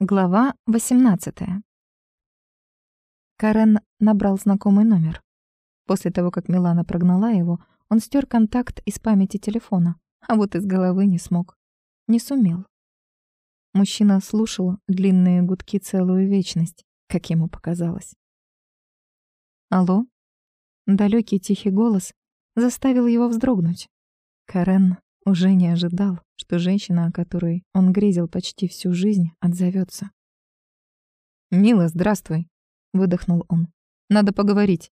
Глава 18. Карен набрал знакомый номер. После того, как Милана прогнала его, он стер контакт из памяти телефона, а вот из головы не смог. Не сумел. Мужчина слушал длинные гудки целую вечность, как ему показалось. «Алло?» Далекий тихий голос заставил его вздрогнуть. Карен уже не ожидал, что женщина, о которой он грезил почти всю жизнь, отзовется. «Мила, здравствуй», — выдохнул он. «Надо поговорить».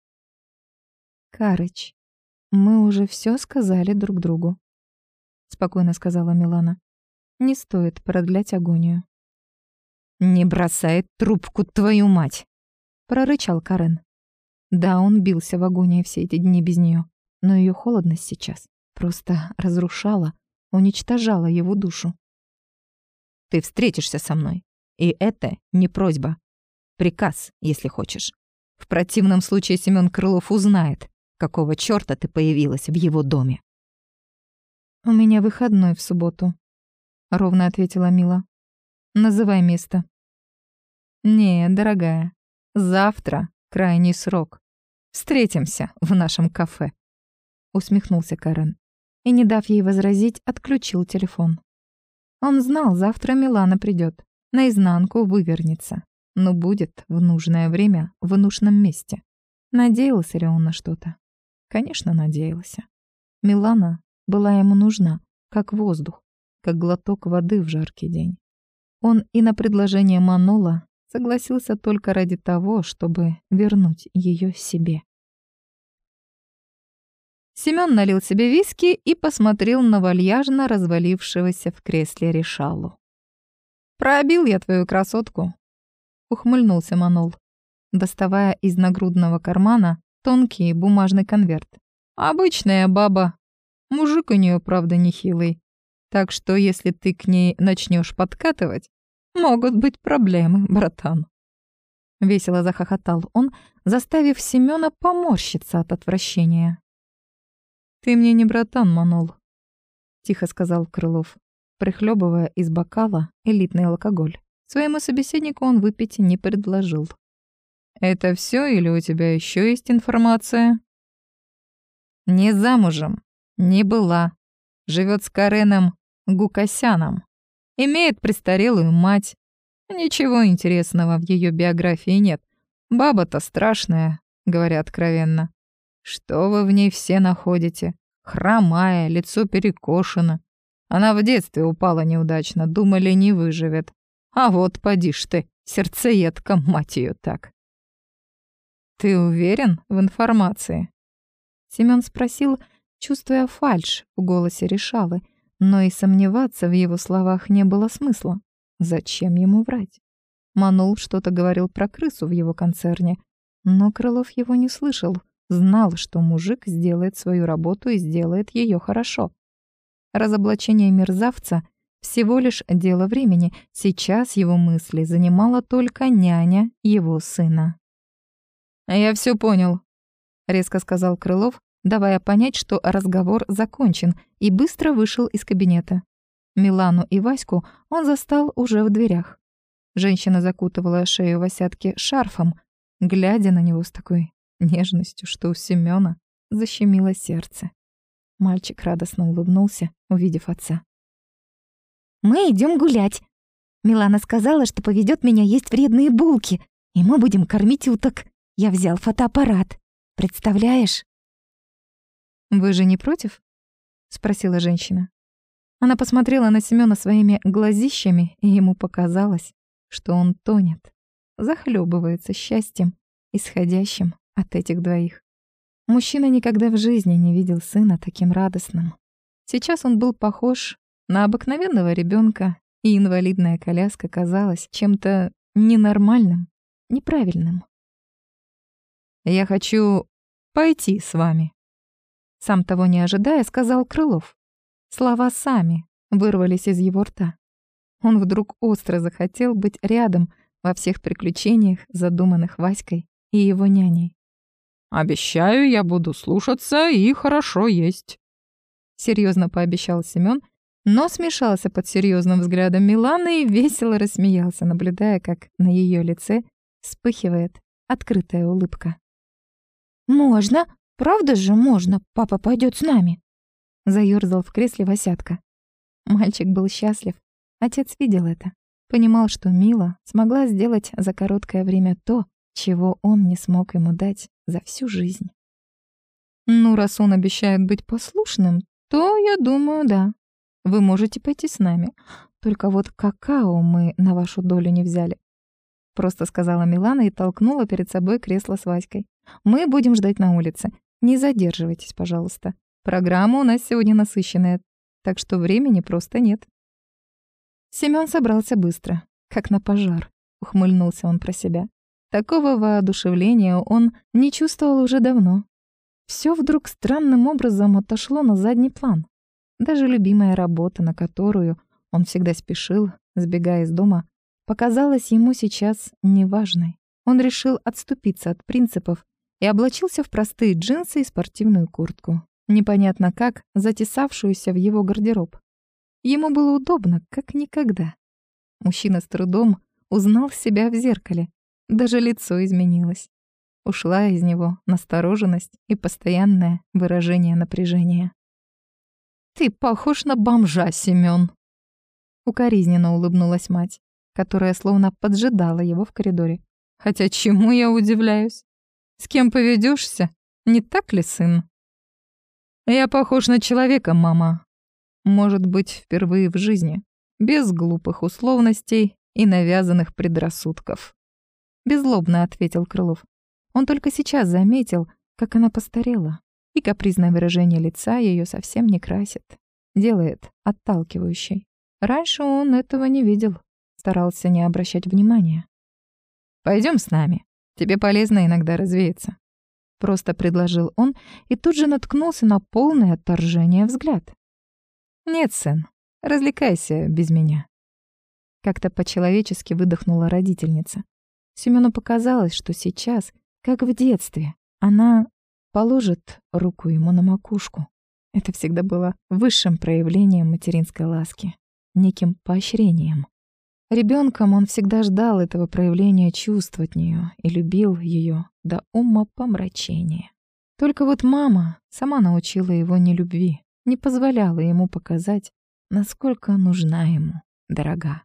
«Карыч, мы уже все сказали друг другу», — спокойно сказала Милана. «Не стоит продлять агонию». «Не бросает трубку, твою мать!» — прорычал Карен. Да, он бился в агонии все эти дни без нее, но ее холодность сейчас Просто разрушала, уничтожала его душу. «Ты встретишься со мной. И это не просьба. Приказ, если хочешь. В противном случае Семён Крылов узнает, какого чёрта ты появилась в его доме». «У меня выходной в субботу», — ровно ответила Мила. «Называй место». «Не, дорогая, завтра крайний срок. Встретимся в нашем кафе», — усмехнулся Карен и, не дав ей возразить, отключил телефон. Он знал, завтра Милана придет, наизнанку вывернется, но будет в нужное время в нужном месте. Надеялся ли он на что-то? Конечно, надеялся. Милана была ему нужна, как воздух, как глоток воды в жаркий день. Он и на предложение Манола согласился только ради того, чтобы вернуть ее себе. Семён налил себе виски и посмотрел на вальяжно развалившегося в кресле решалу. «Пробил я твою красотку», — ухмыльнулся Манол, доставая из нагрудного кармана тонкий бумажный конверт. «Обычная баба. Мужик у неё, правда, нехилый. Так что если ты к ней начнёшь подкатывать, могут быть проблемы, братан». Весело захохотал он, заставив Семёна поморщиться от отвращения. «Ты мне не братан, Манол», — тихо сказал Крылов, прихлебывая из бокала элитный алкоголь. Своему собеседнику он выпить не предложил. «Это все или у тебя еще есть информация?» «Не замужем, не была. Живет с Кареном Гукасяном. Имеет престарелую мать. Ничего интересного в ее биографии нет. Баба-то страшная, говоря откровенно. Что вы в ней все находите? Хромая, лицо перекошено. Она в детстве упала неудачно, думали, не выживет. А вот поди ж ты, сердцеедка, мать ее так. Ты уверен в информации? Семён спросил, чувствуя фальшь в голосе Решалы, но и сомневаться в его словах не было смысла. Зачем ему врать? Манул что-то говорил про крысу в его концерне, но Крылов его не слышал — Знал, что мужик сделает свою работу и сделает ее хорошо. Разоблачение мерзавца — всего лишь дело времени. Сейчас его мысли занимала только няня его сына. «Я все понял», — резко сказал Крылов, давая понять, что разговор закончен, и быстро вышел из кабинета. Милану и Ваську он застал уже в дверях. Женщина закутывала шею Васятки шарфом, глядя на него с такой нежностью, что у Семёна защемило сердце. Мальчик радостно улыбнулся, увидев отца. «Мы идем гулять. Милана сказала, что поведет меня есть вредные булки, и мы будем кормить уток. Я взял фотоаппарат. Представляешь?» «Вы же не против?» — спросила женщина. Она посмотрела на Семёна своими глазищами, и ему показалось, что он тонет, захлебывается счастьем, исходящим от этих двоих. Мужчина никогда в жизни не видел сына таким радостным. Сейчас он был похож на обыкновенного ребенка, и инвалидная коляска казалась чем-то ненормальным, неправильным. «Я хочу пойти с вами», — сам того не ожидая, сказал Крылов. Слова сами вырвались из его рта. Он вдруг остро захотел быть рядом во всех приключениях, задуманных Васькой и его няней. Обещаю, я буду слушаться и хорошо есть. Серьезно пообещал Семён но смешался под серьезным взглядом Миланы и весело рассмеялся, наблюдая, как на ее лице вспыхивает открытая улыбка. «Можно, правда же можно, папа пойдет с нами», — заёрзал в кресле Васятка. Мальчик был счастлив. Отец видел это. Понимал, что Мила смогла сделать за короткое время то, чего он не смог ему дать за всю жизнь. Ну, раз он обещает быть послушным, то, я думаю, да. Вы можете пойти с нами. Только вот какао мы на вашу долю не взяли. Просто сказала Милана и толкнула перед собой кресло с Васькой. Мы будем ждать на улице. Не задерживайтесь, пожалуйста. Программа у нас сегодня насыщенная, так что времени просто нет. Семён собрался быстро, как на пожар, ухмыльнулся он про себя. Такого воодушевления он не чувствовал уже давно. Все вдруг странным образом отошло на задний план. Даже любимая работа, на которую он всегда спешил, сбегая из дома, показалась ему сейчас неважной. Он решил отступиться от принципов и облачился в простые джинсы и спортивную куртку, непонятно как затесавшуюся в его гардероб. Ему было удобно, как никогда. Мужчина с трудом узнал себя в зеркале. Даже лицо изменилось. Ушла из него настороженность и постоянное выражение напряжения. «Ты похож на бомжа, Семён!» Укоризненно улыбнулась мать, которая словно поджидала его в коридоре. «Хотя чему я удивляюсь? С кем поведёшься? Не так ли, сын?» «Я похож на человека, мама, может быть, впервые в жизни, без глупых условностей и навязанных предрассудков. Беззлобно ответил Крылов. Он только сейчас заметил, как она постарела, и капризное выражение лица ее совсем не красит, делает отталкивающей. Раньше он этого не видел, старался не обращать внимания. Пойдем с нами, тебе полезно иногда развеяться. Просто предложил он и тут же наткнулся на полное отторжение взгляд. «Нет, сын, развлекайся без меня». Как-то по-человечески выдохнула родительница. Семену показалось, что сейчас, как в детстве, она положит руку ему на макушку. Это всегда было высшим проявлением материнской ласки, неким поощрением. Ребенком он всегда ждал этого проявления чувств от нее и любил ее до ума помрачения. Только вот мама сама научила его не любви, не позволяла ему показать, насколько нужна ему дорога.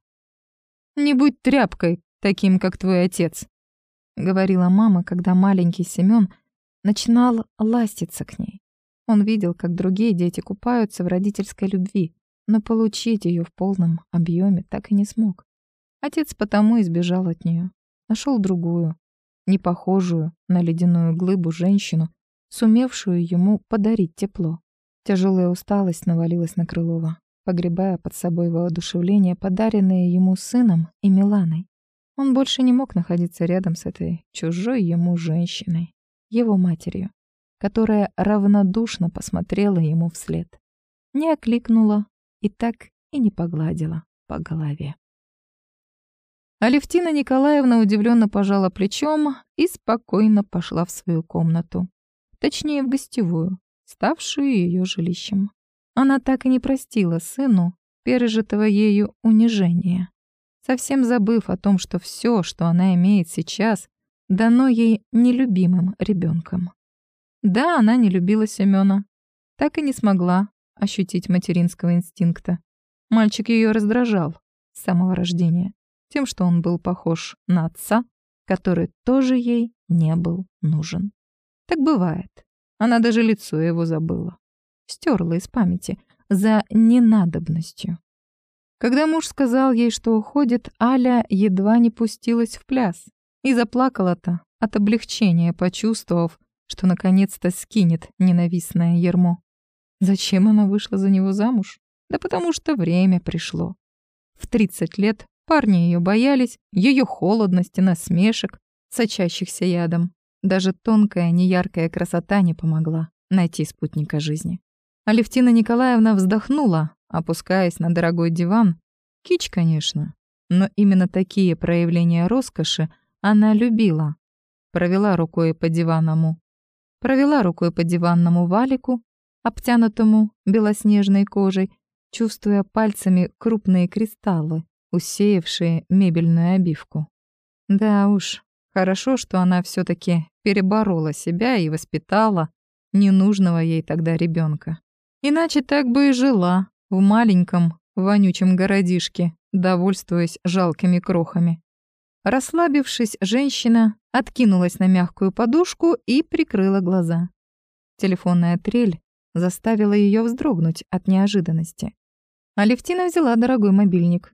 «Не будь тряпкой, таким, как твой отец», — говорила мама, когда маленький Семён начинал ластиться к ней. Он видел, как другие дети купаются в родительской любви, но получить ее в полном объеме так и не смог. Отец потому избежал от нее, нашел другую, не похожую на ледяную глыбу женщину, сумевшую ему подарить тепло. Тяжелая усталость навалилась на Крылова, погребая под собой воодушевление, подаренное ему сыном и Миланой. Он больше не мог находиться рядом с этой чужой ему женщиной, его матерью, которая равнодушно посмотрела ему вслед. Не окликнула и так и не погладила по голове. Алевтина Николаевна удивленно пожала плечом и спокойно пошла в свою комнату. Точнее, в гостевую, ставшую ее жилищем. Она так и не простила сыну пережитого ею унижения, совсем забыв о том, что все, что она имеет сейчас, дано ей нелюбимым ребенком. Да, она не любила Семёна, так и не смогла ощутить материнского инстинкта. Мальчик ее раздражал с самого рождения, тем, что он был похож на отца, который тоже ей не был нужен. Так бывает. Она даже лицо его забыла. Стерла из памяти за ненадобностью. Когда муж сказал ей, что уходит, Аля едва не пустилась в пляс. И заплакала-то от облегчения, почувствовав, что наконец-то скинет ненавистное ермо. Зачем она вышла за него замуж? Да потому что время пришло. В 30 лет парни ее боялись, ее холодности, насмешек, сочащихся ядом. Даже тонкая, неяркая красота не помогла найти спутника жизни. Алевтина Николаевна вздохнула, опускаясь на дорогой диван. Кич, конечно, но именно такие проявления роскоши она любила. Провела рукой по диванному. Провела рукой по диванному валику, обтянутому белоснежной кожей, чувствуя пальцами крупные кристаллы, усеявшие мебельную обивку. Да уж, хорошо, что она все таки переборола себя и воспитала ненужного ей тогда ребенка. Иначе так бы и жила в маленьком, вонючем городишке, довольствуясь жалкими крохами. Расслабившись, женщина откинулась на мягкую подушку и прикрыла глаза. Телефонная трель заставила ее вздрогнуть от неожиданности. Алевтина взяла дорогой мобильник.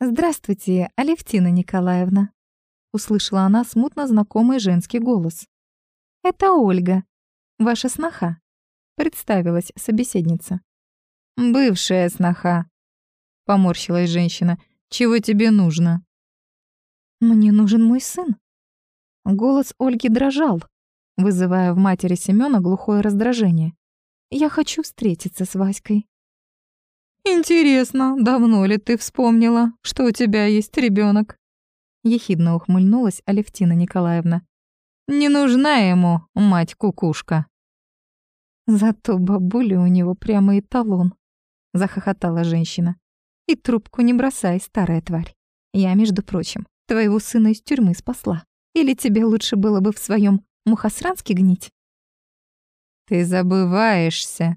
«Здравствуйте, Алевтина Николаевна», — услышала она смутно знакомый женский голос. «Это Ольга, ваша сноха», — представилась собеседница. «Бывшая сноха», — поморщилась женщина. «Чего тебе нужно?» «Мне нужен мой сын». Голос Ольги дрожал, вызывая в матери Семёна глухое раздражение. «Я хочу встретиться с Васькой». «Интересно, давно ли ты вспомнила, что у тебя есть ребенок? Ехидно ухмыльнулась Алевтина Николаевна. «Не нужна ему мать-кукушка». «Зато бабуля у него прямо эталон», — захохотала женщина. «И трубку не бросай, старая тварь. Я, между прочим, твоего сына из тюрьмы спасла. Или тебе лучше было бы в своем Мухосранске гнить?» «Ты забываешься»,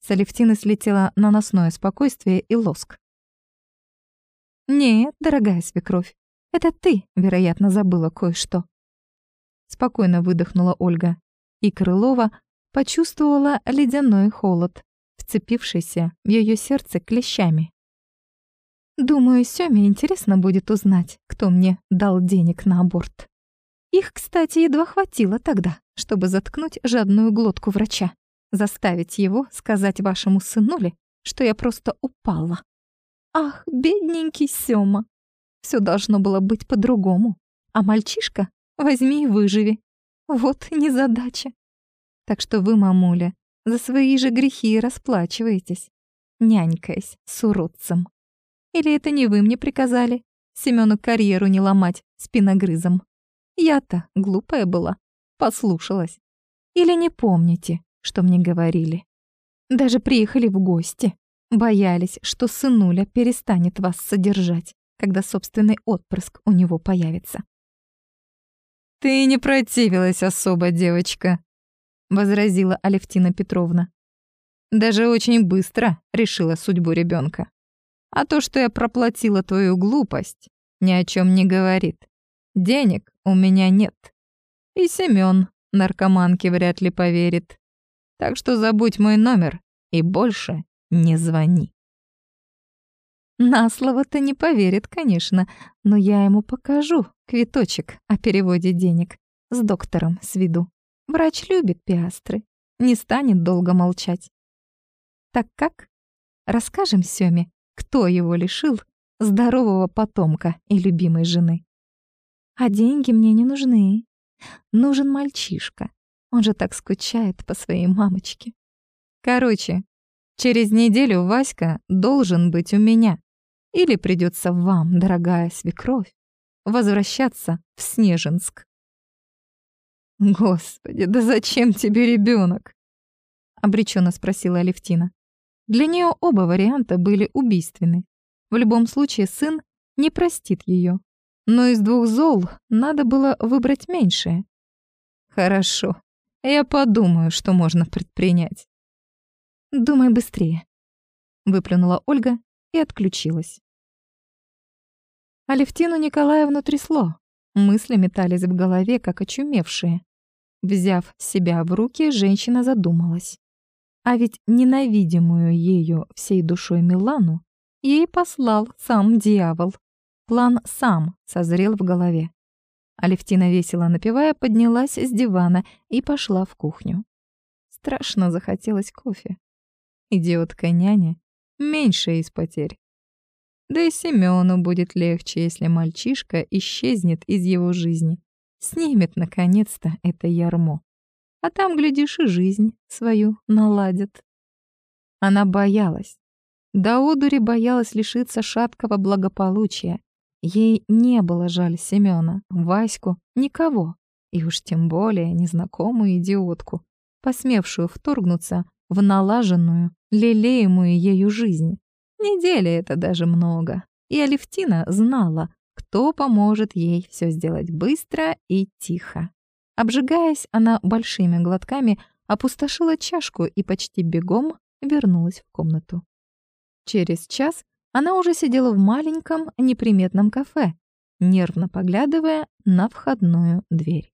с Алевтины слетело наносное спокойствие и лоск. «Нет, дорогая свекровь, это ты, вероятно, забыла кое-что». Спокойно выдохнула Ольга, и Крылова почувствовала ледяной холод, вцепившийся в ее сердце клещами. «Думаю, Сёме интересно будет узнать, кто мне дал денег на аборт. Их, кстати, едва хватило тогда, чтобы заткнуть жадную глотку врача заставить его сказать вашему сынуле, что я просто упала. Ах, бедненький Сёма. Все должно было быть по-другому. А мальчишка возьми и выживи. Вот незадача. Так что вы, мамуля, за свои же грехи расплачиваетесь, нянькаясь с уродцем. Или это не вы мне приказали Семёну карьеру не ломать спиногрызом? Я-то глупая была, послушалась. Или не помните, что мне говорили. Даже приехали в гости. Боялись, что сынуля перестанет вас содержать, когда собственный отпрыск у него появится. «Ты не противилась особо, девочка», — возразила Алевтина Петровна. «Даже очень быстро решила судьбу ребенка. А то, что я проплатила твою глупость, ни о чем не говорит. Денег у меня нет. И Семён наркоманке вряд ли поверит. Так что забудь мой номер и больше не звони. На слово-то не поверит, конечно, но я ему покажу квиточек о переводе денег с доктором с виду. Врач любит пиастры, не станет долго молчать. Так как? Расскажем Сёме, кто его лишил здорового потомка и любимой жены. А деньги мне не нужны. Нужен мальчишка, он же так скучает по своей мамочке. Короче, через неделю Васька должен быть у меня. Или придется вам, дорогая свекровь, возвращаться в Снежинск. Господи, да зачем тебе ребенок? обреченно спросила Алевтина. Для нее оба варианта были убийственны. В любом случае сын не простит ее. Но из двух зол надо было выбрать меньшее. Хорошо, я подумаю, что можно предпринять. Думай быстрее, выплюнула Ольга и отключилась. Алевтину Николаевну трясло. Мысли метались в голове, как очумевшие. Взяв себя в руки, женщина задумалась. А ведь ненавидимую ею всей душой Милану ей послал сам дьявол. План сам созрел в голове. Алевтина, весело напевая, поднялась с дивана и пошла в кухню. Страшно захотелось кофе. Идиотка-няня — меньшая из потерь. Да и Семёну будет легче, если мальчишка исчезнет из его жизни. Снимет, наконец-то, это ярмо. А там, глядишь, и жизнь свою наладит. Она боялась. До одури боялась лишиться шаткого благополучия, Ей не было жаль Семёна, Ваську, никого, и уж тем более незнакомую идиотку, посмевшую вторгнуться в налаженную, лелеемую ею жизнь. Недели это даже много. И Алевтина знала, кто поможет ей все сделать быстро и тихо. Обжигаясь, она большими глотками опустошила чашку и почти бегом вернулась в комнату. Через час она уже сидела в маленьком неприметном кафе, нервно поглядывая на входную дверь.